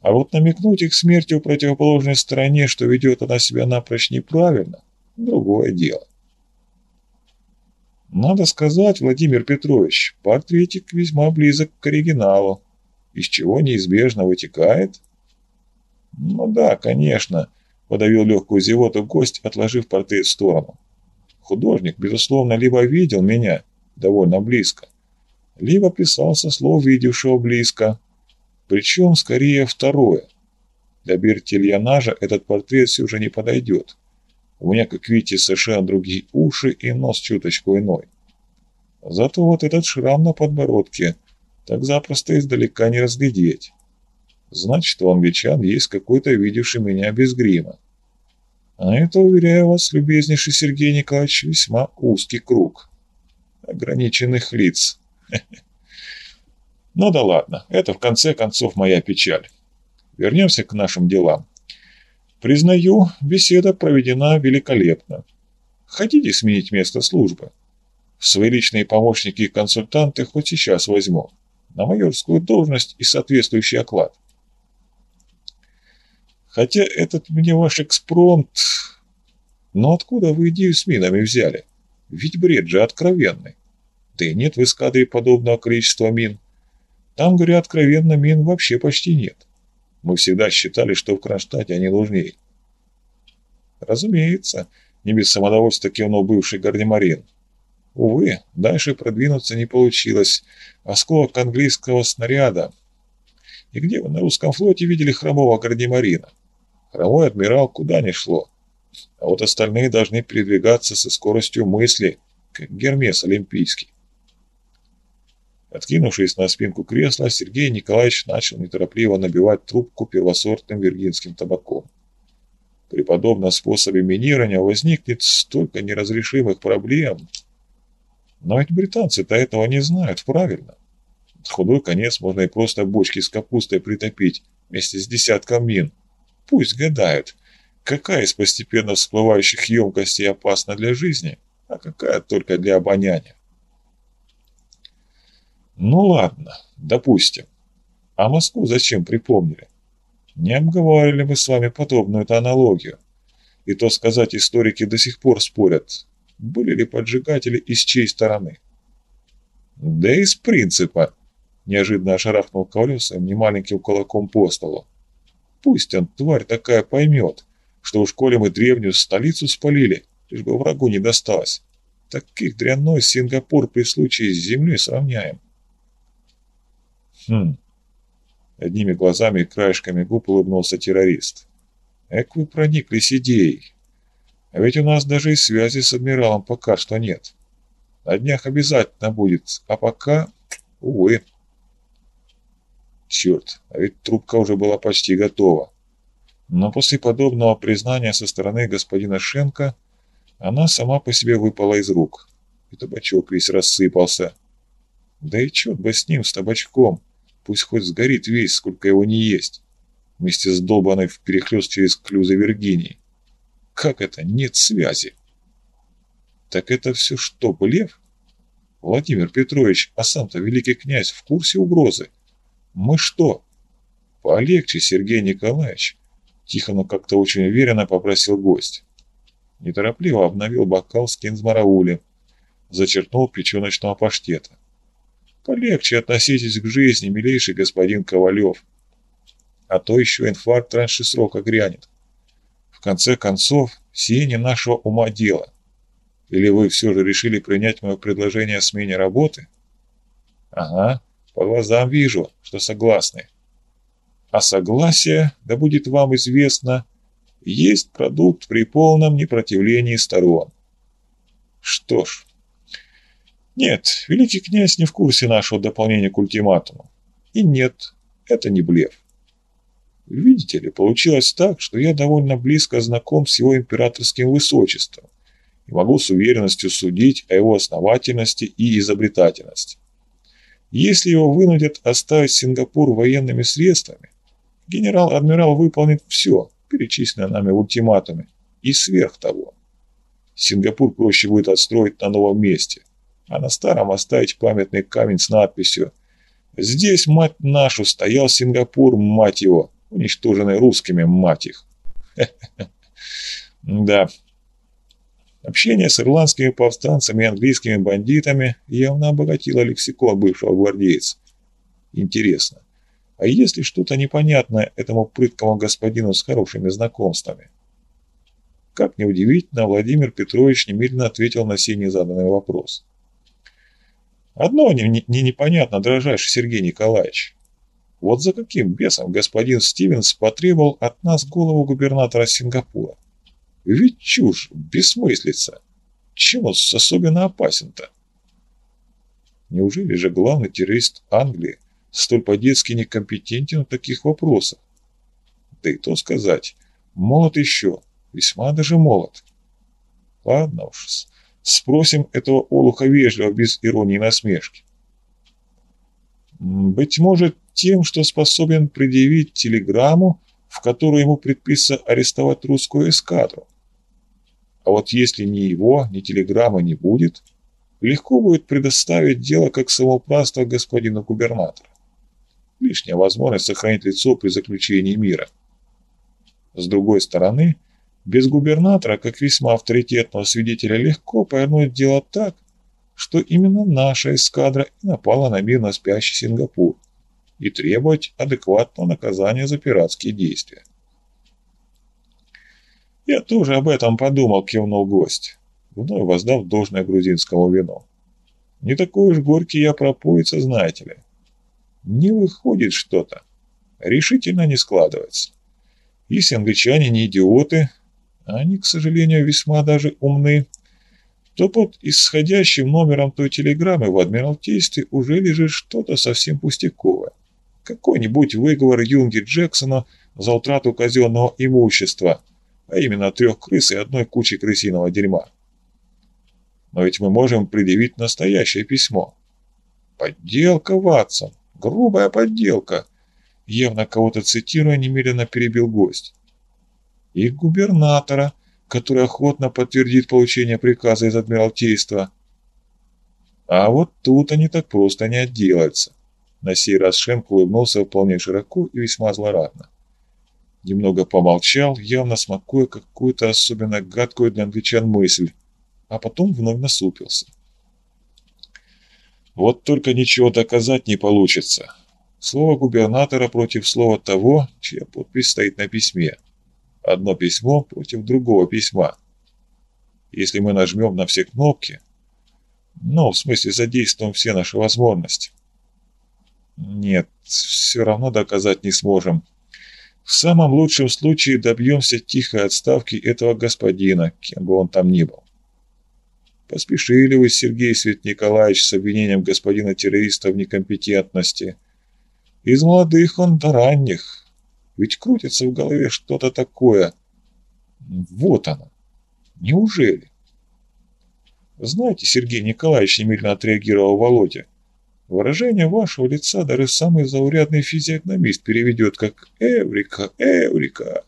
А вот намекнуть их смертью противоположной стороне, что ведет она себя напрочь неправильно, другое дело. Надо сказать, Владимир Петрович, портретик весьма близок к оригиналу, из чего неизбежно вытекает. Ну да, конечно, Подавил легкую зевоту гость, отложив портрет в сторону. Художник, безусловно, либо видел меня довольно близко, либо писал со слов видевшего близко. Причем, скорее, второе. Для Бертильянажа этот портрет все же не подойдет. У меня, как видите, совершенно другие уши и нос чуточку иной. Зато вот этот шрам на подбородке так запросто издалека не разглядеть. Значит, у англичан есть какой-то видевший меня без грима. А это, уверяю вас, любезнейший Сергей Николаевич, весьма узкий круг ограниченных лиц. Ну да ладно, это в конце концов моя печаль. Вернемся к нашим делам. Признаю, беседа проведена великолепно. Хотите сменить место службы? Свои личные помощники и консультанты хоть сейчас возьму. На майорскую должность и соответствующий оклад. Хотя этот мне ваш экспромт... Но откуда вы идею с минами взяли? Ведь бред же откровенный. Да и нет в эскадре подобного количества мин. Там, говоря откровенно, мин вообще почти нет. Мы всегда считали, что в Кронштадте они нужнее. Разумеется, не без самодовольства кивнул бывший гардемарин. Увы, дальше продвинуться не получилось. Осколок английского снаряда. И где вы на русском флоте видели хромого гардемарина? Хромой адмирал куда ни шло. А вот остальные должны передвигаться со скоростью мысли, как Гермес Олимпийский. Откинувшись на спинку кресла, Сергей Николаевич начал неторопливо набивать трубку первосортным виргинским табаком. При подобном способе минирования возникнет столько неразрешимых проблем. Но ведь британцы-то этого не знают, правильно? худой конец можно и просто бочки с капустой притопить вместе с десятком мин. Пусть гадают, какая из постепенно всплывающих емкостей опасна для жизни, а какая только для обоняния. Ну ладно, допустим. А Москву зачем припомнили? Не обговаривали мы с вами подобную-то аналогию. И то сказать, историки до сих пор спорят, были ли поджигатели и с чьей стороны. Да из принципа, неожиданно шарахнул Ковалев своим немаленьким кулаком по столу. Пусть он, тварь такая, поймет, что уж коли мы древнюю столицу спалили, лишь бы врагу не досталось. Таких дрянной Сингапур при случае с землей сравняем. Хм. Одними глазами и краешками губ улыбнулся террорист. Эк вы прониклись идеей. А ведь у нас даже и связи с адмиралом пока что нет. На днях обязательно будет, а пока, увы. Черт, а ведь трубка уже была почти готова. Но после подобного признания со стороны господина Шенка она сама по себе выпала из рук, и табачок весь рассыпался. Да и черт бы с ним, с табачком, пусть хоть сгорит весь, сколько его не есть, вместе с долбаной вперехлёст через клюзы Виргинии. Как это? Нет связи. Так это все что, блеф? Владимир Петрович, а сам-то великий князь в курсе угрозы? Мы что? Полегче, Сергей Николаевич. Тихо, но как-то очень уверенно попросил гость. Неторопливо обновил бокал с кинзмараули. Зачерпнул печеночного паштета. Полегче относитесь к жизни, милейший господин Ковалев. А то еще инфаркт раньше срока грянет. В конце концов, сие не нашего ума дело. Или вы все же решили принять мое предложение о смене работы? Ага, по глазам вижу, что согласны. А согласие, да будет вам известно, есть продукт при полном непротивлении сторон. Что ж, нет, великий князь не в курсе нашего дополнения к ультиматуму. И нет, это не блеф. Видите ли, получилось так, что я довольно близко знаком с его императорским высочеством и могу с уверенностью судить о его основательности и изобретательности. Если его вынудят оставить Сингапур военными средствами, генерал-адмирал выполнит все, перечисленное нами в ультиматуме, и сверх того. Сингапур проще будет отстроить на новом месте, а на старом оставить памятный камень с надписью «Здесь, мать нашу, стоял Сингапур, мать его, уничтоженный русскими, мать их». Да, Общение с ирландскими повстанцами и английскими бандитами явно обогатило лексикон бывшего гвардейца. Интересно, а есть ли что-то непонятное этому прыткому господину с хорошими знакомствами? Как неудивительно, Владимир Петрович немедленно ответил на сей незаданный вопрос. Одно не, не, не непонятно, дрожайший Сергей Николаевич. Вот за каким бесом господин Стивенс потребовал от нас голову губернатора Сингапура? Ведь чушь, бессмыслица. Чем он особенно опасен-то? Неужели же главный террорист Англии столь по-детски некомпетентен в таких вопросах? Да и то сказать, молод еще, весьма даже молод. Ладно уж, спросим этого олуха вежливо, без иронии и насмешки. Быть может, тем, что способен предъявить телеграмму, в которую ему предписано арестовать русскую эскадру. А вот если ни его, ни телеграмма не будет, легко будет предоставить дело как самоуправство господину губернатору. Лишняя возможность сохранить лицо при заключении мира. С другой стороны, без губернатора, как весьма авторитетного свидетеля, легко повернуть дело так, что именно наша эскадра и напала на мирно спящий Сингапур и требовать адекватного наказания за пиратские действия. «Я тоже об этом подумал», — кивнул гость, вновь воздав должное грузинскому вину. «Не такой уж горький я пропоица, знаете ли. Не выходит что-то. Решительно не складывается. Если англичане не идиоты, а они, к сожалению, весьма даже умны, то под исходящим номером той телеграммы в Адмиралтействе уже лежит что-то совсем пустяковое. Какой-нибудь выговор Юнги Джексона за утрату казенного имущества, а именно трех крыс и одной кучи крысиного дерьма. Но ведь мы можем предъявить настоящее письмо. Подделка, Ватсон, грубая подделка. Явно кого-то цитируя, немедленно перебил гость. И губернатора, который охотно подтвердит получение приказа из Адмиралтейства. А вот тут они так просто не отделаются. На сей раз Шенк улыбнулся вполне широко и весьма злорадно. Немного помолчал, явно смакуя какую-то особенно гадкую для англичан мысль, а потом вновь насупился. Вот только ничего доказать не получится. Слово губернатора против слова того, чья подпись стоит на письме. Одно письмо против другого письма. Если мы нажмем на все кнопки, ну, в смысле задействуем все наши возможности. Нет, все равно доказать не сможем. В самом лучшем случае добьемся тихой отставки этого господина, кем бы он там ни был. Поспешили вы, Сергей Свет Николаевич, с обвинением господина террориста в некомпетентности. Из молодых он до ранних. Ведь крутится в голове что-то такое. Вот оно. Неужели? Знаете, Сергей Николаевич немедленно отреагировал Володя. Выражение вашего лица даже самый заурядный физиогномист переведет как «Эврика, Эврика».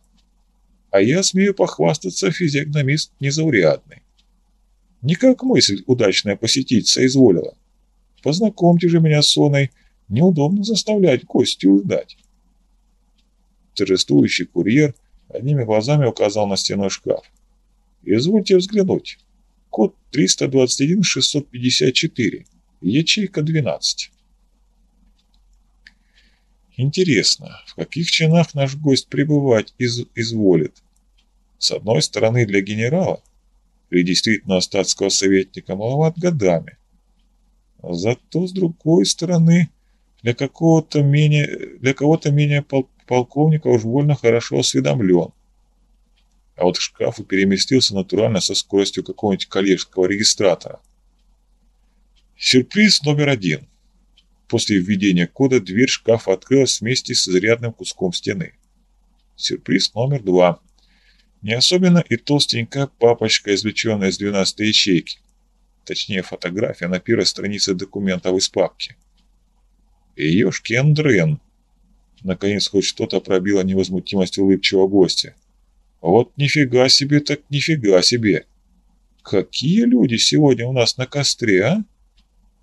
А я смею похвастаться, физиогномист незаурядный. Никак мысль удачная посетить соизволила. Познакомьте же меня с Соной, неудобно заставлять гостю ждать. Торжествующий курьер одними глазами указал на стеной шкаф. «Извольте взглянуть. Код 321-654, ячейка 12». Интересно, в каких чинах наш гость пребывать из изволит? С одной стороны, для генерала, или действительно статского советника, маловат годами. Зато с другой стороны, для какого-то менее, для кого-то менее пол, полковника уж больно хорошо осведомлен. А вот к шкафу переместился натурально со скоростью какого-нибудь коллежского регистратора. Сюрприз номер один. После введения кода дверь шкафа открылась вместе с изрядным куском стены. Сюрприз номер два. Не особенно и толстенькая папочка, извлеченная из 12 ячейки. Точнее, фотография на первой странице документов из папки. Ёшки Андрен. Наконец хоть что-то пробило невозмутимость улыбчивого гостя. Вот нифига себе, так нифига себе. Какие люди сегодня у нас на костре, а?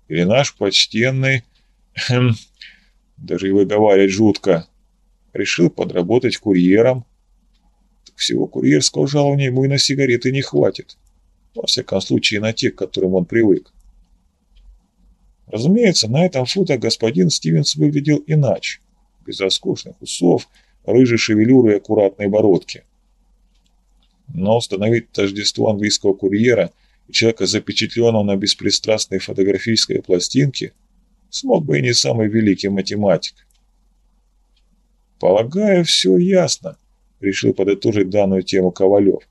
Или наш почтенный... Хм, даже и выговаривать жутко. Решил подработать курьером. Так всего курьерского жалования ему и на сигареты не хватит. Во всяком случае, на тех, к которым он привык. Разумеется, на этом фото господин Стивенс выглядел иначе. Без роскошных усов, рыжей шевелюры и аккуратной бородки. Но установить тождество английского курьера и человека, запечатленного на беспристрастной фотографической пластинке, смог бы и не самый великий математик. «Полагаю, все ясно», — решил подытожить данную тему Ковалев.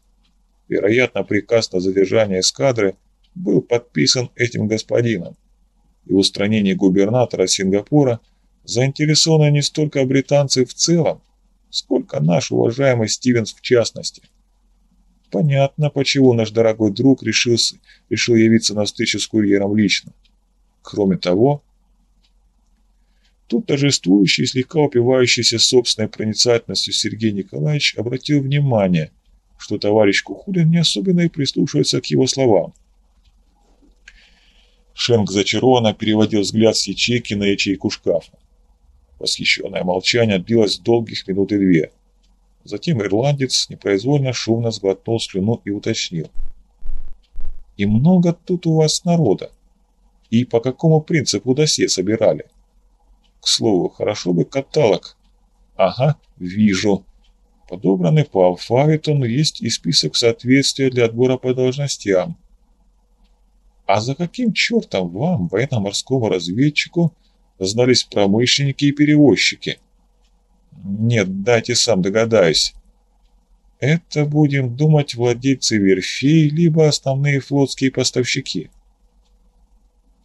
Вероятно, приказ на задержание эскадры был подписан этим господином, и устранение губернатора Сингапура заинтересованы не столько британцы в целом, сколько наш уважаемый Стивенс в частности. Понятно, почему наш дорогой друг решил, решил явиться на встречу с курьером лично. Кроме того, тут торжествующий, слегка упивающийся собственной проницательностью Сергей Николаевич обратил внимание, что товарищ Кухулин не особенно и прислушивается к его словам. Шенк зачарованно переводил взгляд с ячейки на ячейку шкафа. Восхищенное молчание длилось долгих минут и две. Затем ирландец непроизвольно шумно сглотнул слюну и уточнил. «И много тут у вас народа? И по какому принципу досье собирали?» «К слову, хорошо бы каталог». «Ага, вижу». Подобранный по алфавиту, есть и список соответствия для отбора по должностям. А за каким чертом вам, военно-морскому разведчику, знались промышленники и перевозчики?» Нет, дайте сам догадаюсь. Это, будем думать, владельцы верфей, либо основные флотские поставщики.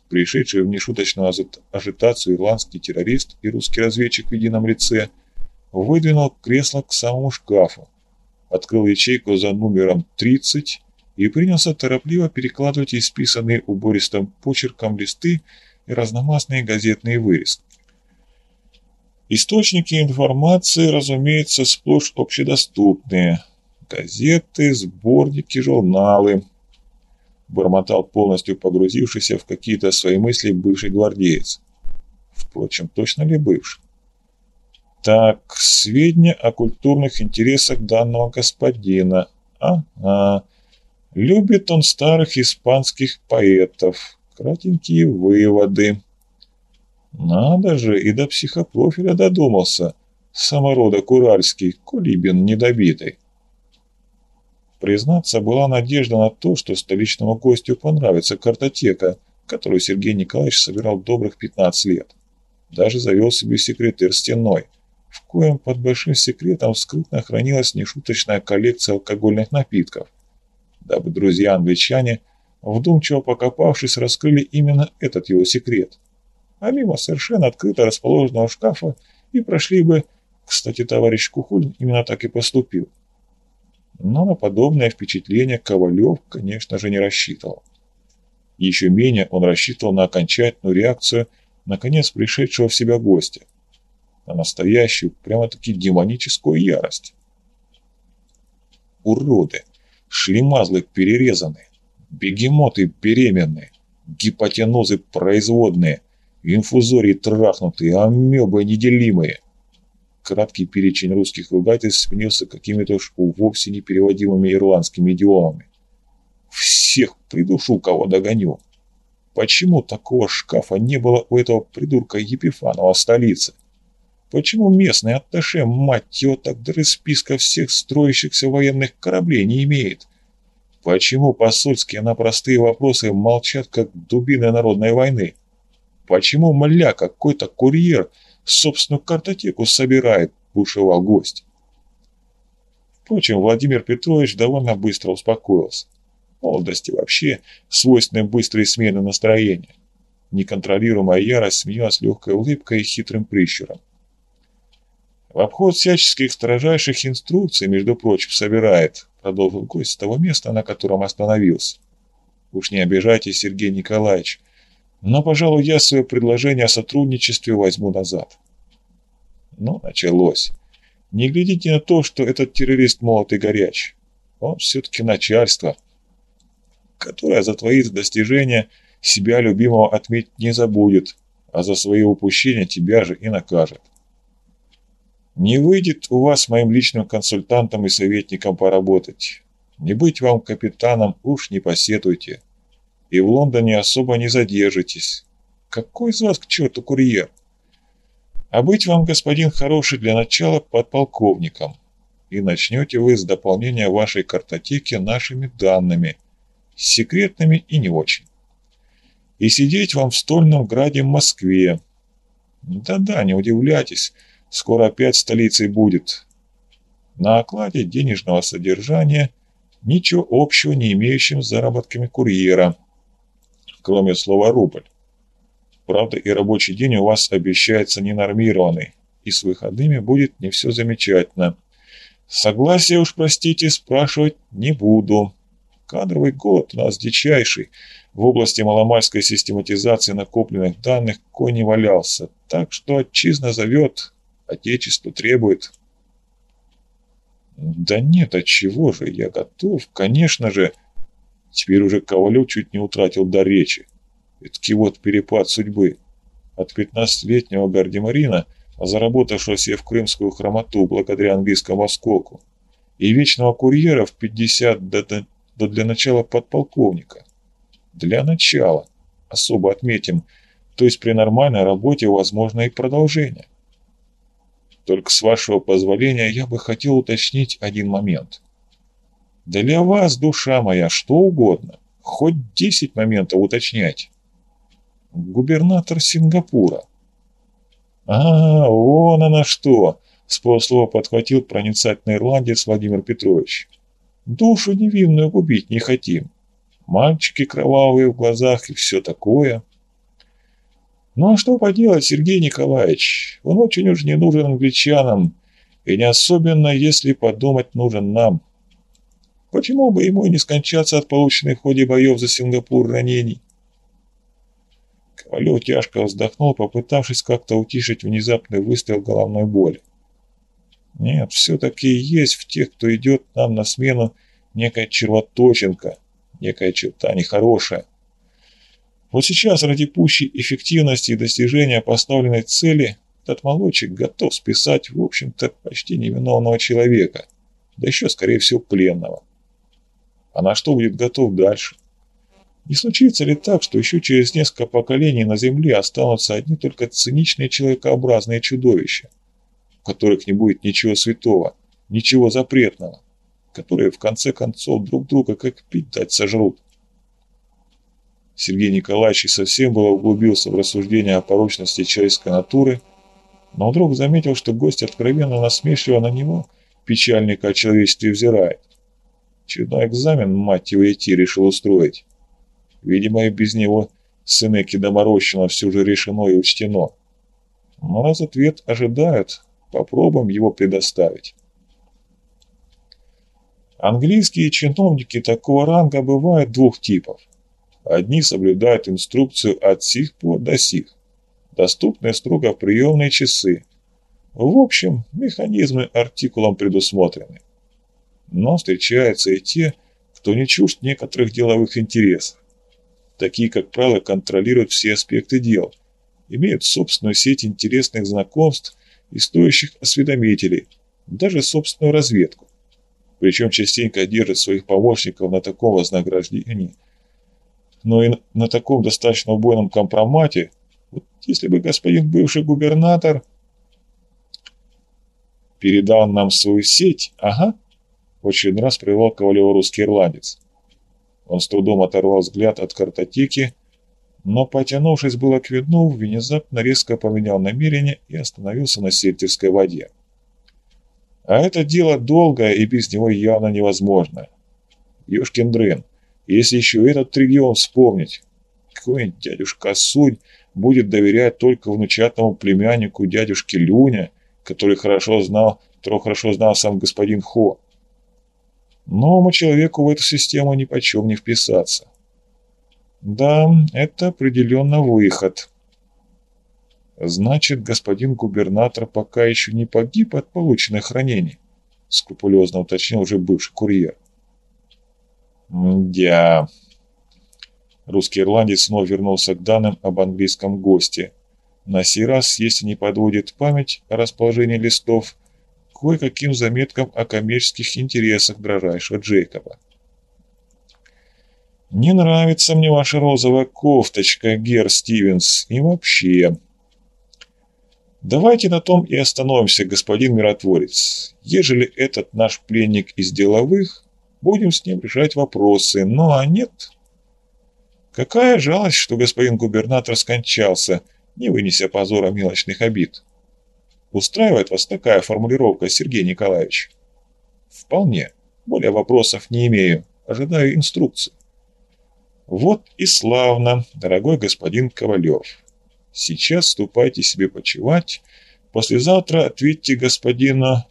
Пришедший в нешуточную ажитацию ирландский террорист и русский разведчик в едином лице выдвинул кресло к самому шкафу, открыл ячейку за номером 30 и принялся торопливо перекладывать исписанные убористым почерком листы и разномастные газетные вырезки. Источники информации, разумеется, сплошь общедоступные. Газеты, сборники, журналы. Бормотал полностью погрузившийся в какие-то свои мысли бывший гвардеец. Впрочем, точно ли бывший? Так, сведения о культурных интересах данного господина. Ага. Любит он старых испанских поэтов. Кратенькие выводы. Надо же, и до психопрофиля додумался. Самородок уральский, кулибин недобитый. Признаться, была надежда на то, что столичному гостю понравится картотека, которую Сергей Николаевич собирал добрых 15 лет. Даже завел себе секретарь стеной, в коем под большим секретом скрытно хранилась нешуточная коллекция алкогольных напитков, дабы друзья-англичане вдумчиво покопавшись, раскрыли именно этот его секрет. А мимо совершенно открыто расположенного шкафа и прошли бы, кстати, товарищ Кухулин именно так и поступил. Но на подобное впечатление Ковалев, конечно же, не рассчитывал. Еще менее он рассчитывал на окончательную реакцию наконец пришедшего в себя гостя, на настоящую, прямо-таки демоническую ярость. Уроды, шлемазлы перерезанные, бегемоты беременные, гипотенузы производные, инфузории трахнутые, амебы неделимые. Краткий перечень русских ругательств сменился какими-то уж вовсе непереводимыми ирландскими идиомами. Всех придушу, кого догоню. Почему такого шкафа не было у этого придурка Епифанова в столице? Почему местный атташе, мать его, так даже списка всех строящихся военных кораблей не имеет? Почему посольские на простые вопросы молчат, как дубины народной войны? Почему мля какой-то курьер собственную картотеку собирает, бушевал гость. Впрочем, Владимир Петрович довольно быстро успокоился. Молодости вообще свойственны быстрые смены настроения. Неконтролируемая ярость сменилась легкой улыбкой и хитрым прищуром. В обход всяческих строжайших инструкций, между прочим, собирает, продолжил гость с того места, на котором остановился. Уж не обижайтесь, Сергей Николаевич, но, пожалуй, я свое предложение о сотрудничестве возьму назад. Ну, началось. Не глядите на то, что этот террорист молод и горяч. Он все-таки начальство, которое за твои достижения себя любимого отметить не забудет, а за свои упущения тебя же и накажет. Не выйдет у вас моим личным консультантом и советником поработать. Не быть вам капитаном уж не посетуйте и в Лондоне особо не задержитесь. Какой из вас к черту курьер? А быть вам, господин хороший, для начала подполковником. И начнете вы с дополнения вашей картотеки нашими данными, секретными и не очень. И сидеть вам в стольном граде в Москве. Да-да, не удивляйтесь, скоро опять столицей будет. На окладе денежного содержания ничего общего не имеющим с заработками курьера – кроме слова «рубль». Правда, и рабочий день у вас обещается ненормированный, и с выходными будет не все замечательно. Согласие уж, простите, спрашивать не буду. Кадровый год у нас дичайший. В области маломальской систематизации накопленных данных кой не валялся. Так что отчизна зовет, отечество требует. Да нет, от чего же, я готов, конечно же. Теперь уже Ковалев чуть не утратил до речи. Эдакий вот перепад судьбы. От 15-летнего гардемарина, заработавшего себе в крымскую хромоту благодаря английскому осколку, и вечного курьера в 50 до, до, до для начала подполковника. Для начала, особо отметим, то есть при нормальной работе возможно и продолжение. Только с вашего позволения я бы хотел уточнить один момент. Для вас, душа моя, что угодно. Хоть десять моментов уточнять. Губернатор Сингапура. А, вон она что! С полуслова подхватил проницательный ирландец Владимир Петрович. Душу невинную губить не хотим. Мальчики кровавые в глазах и все такое. Ну а что поделать, Сергей Николаевич? Он очень уж не нужен англичанам, и не особенно, если подумать, нужен нам. Почему бы ему и не скончаться от полученных в ходе боев за Сингапур ранений? Ковалев тяжко вздохнул, попытавшись как-то утишить внезапный выстрел головной боли. Нет, все-таки есть в тех, кто идет нам на смену, некая червоточинка, некая черта нехорошая. Вот сейчас ради пущей эффективности и достижения поставленной цели этот молодчик готов списать, в общем-то, почти невиновного человека, да еще, скорее всего, пленного. А на что будет готов дальше? Не случится ли так, что еще через несколько поколений на Земле останутся одни только циничные человекообразные чудовища, в которых не будет ничего святого, ничего запретного, которые в конце концов друг друга как пить дать сожрут? Сергей Николаевич совсем было углубился в рассуждение о порочности человеческой натуры, но вдруг заметил, что гость откровенно насмешливо на него, печальника о человечестве, взирает. Очередной экзамен, мать его, идти решил устроить. Видимо, и без него сынеки доморощено все же решено и учтено. Но раз ответ ожидают, попробуем его предоставить. Английские чиновники такого ранга бывают двух типов. Одни соблюдают инструкцию от сих пор до сих, доступные строго приемные часы. В общем, механизмы артикулом предусмотрены. Но встречаются и те, кто не чужд некоторых деловых интересов. Такие, как правило, контролируют все аспекты дел, имеют собственную сеть интересных знакомств и стоящих осведомителей, даже собственную разведку. Причем частенько держат своих помощников на таком вознаграждении, но и на таком достаточно убойном компромате, вот если бы господин бывший губернатор передал нам свою сеть, ага, в очередной раз привел Ковалева русский ирландец. Он с трудом оторвал взгляд от картотеки, но, потянувшись было к видну, внезапно резко поменял намерение и остановился на сельтерской воде. А это дело долгое и без него явно невозможно. Ёшкин дрын, если еще этот регион вспомнить, какой-нибудь дядюшка Сунь будет доверять только внучатому племяннику дядюшки Люня, который хорошо знал, которого хорошо знал сам господин Хо. Новому человеку в эту систему ни почем не вписаться. Да, это определенно выход. Значит, господин губернатор пока еще не погиб от полученных ранений, скрупулезно уточнил уже бывший курьер. Мдя. Русский ирландец снова вернулся к данным об английском госте. На сей раз, если не подводит память о расположении листов, кое-каким заметкам о коммерческих интересах дрожайшего Джейкоба. «Не нравится мне ваша розовая кофточка, Гер Стивенс, и вообще...» «Давайте на том и остановимся, господин миротворец. Ежели этот наш пленник из деловых, будем с ним решать вопросы, ну а нет...» Какая жалость, что господин губернатор скончался, не вынеся позора мелочных обид. Устраивает вас такая формулировка, Сергей Николаевич? Вполне. Более вопросов не имею. Ожидаю инструкции. Вот и славно, дорогой господин Ковалев. Сейчас ступайте себе почевать. Послезавтра ответьте господину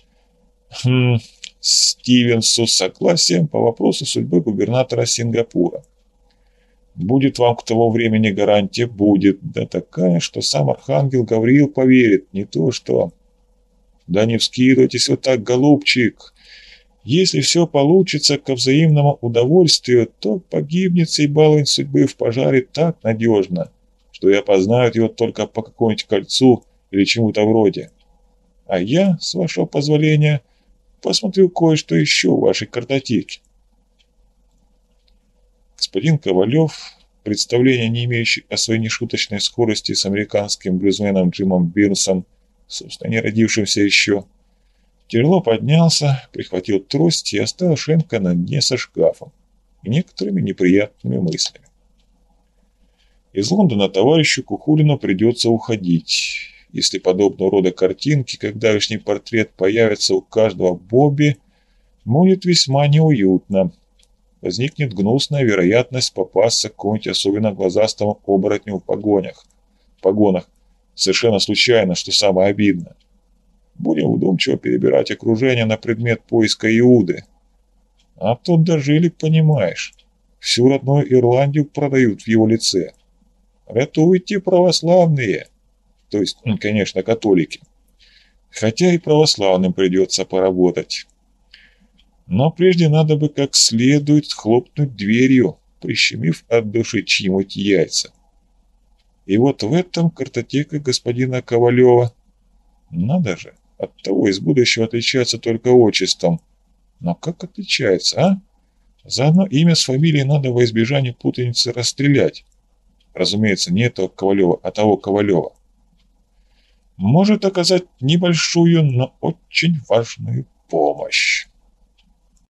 Стивенсу согласием по вопросу судьбы губернатора Сингапура. Будет вам к того времени гарантия? Будет. Да такая, что сам архангел Гавриил поверит. Не то что... Да не вскидывайтесь вот так, голубчик. Если все получится ко взаимному удовольствию, то погибнет сей балуин судьбы в пожаре так надежно, что и опознают его только по какому-нибудь кольцу или чему-то вроде. А я, с вашего позволения, посмотрю кое-что еще в вашей картотеке. Господин Ковалев, представление не имеющий о своей нешуточной скорости с американским блюзменом Джимом Бирнсом, собственно, не родившимся еще, тяжело поднялся, прихватил трость и оставил Шенка на дне со шкафом и некоторыми неприятными мыслями. Из Лондона товарищу Кухулину придется уходить. Если подобного рода картинки, как давешний портрет, появятся у каждого Бобби, будет весьма неуютно возникнет гнусная вероятность попасться какому-нибудь особенно глазастому оборотню в погонях, в погонах, совершенно случайно, что самое обидное. Будем вдумчиво перебирать окружение на предмет поиска Иуды. А тут дожили, понимаешь. Всю родную Ирландию продают в его лице. Ратуйте православные. То есть, конечно, католики. Хотя и православным придется поработать. Но прежде надо бы как следует хлопнуть дверью, прищемив от души чьи-нибудь яйца. И вот в этом картотека господина Ковалева. Надо же, от того из будущего отличается только отчеством. Но как отличается, а? Заодно имя с фамилией надо во избежание путаницы расстрелять. Разумеется, не этого Ковалева, а того Ковалева. Может оказать небольшую, но очень важную помощь.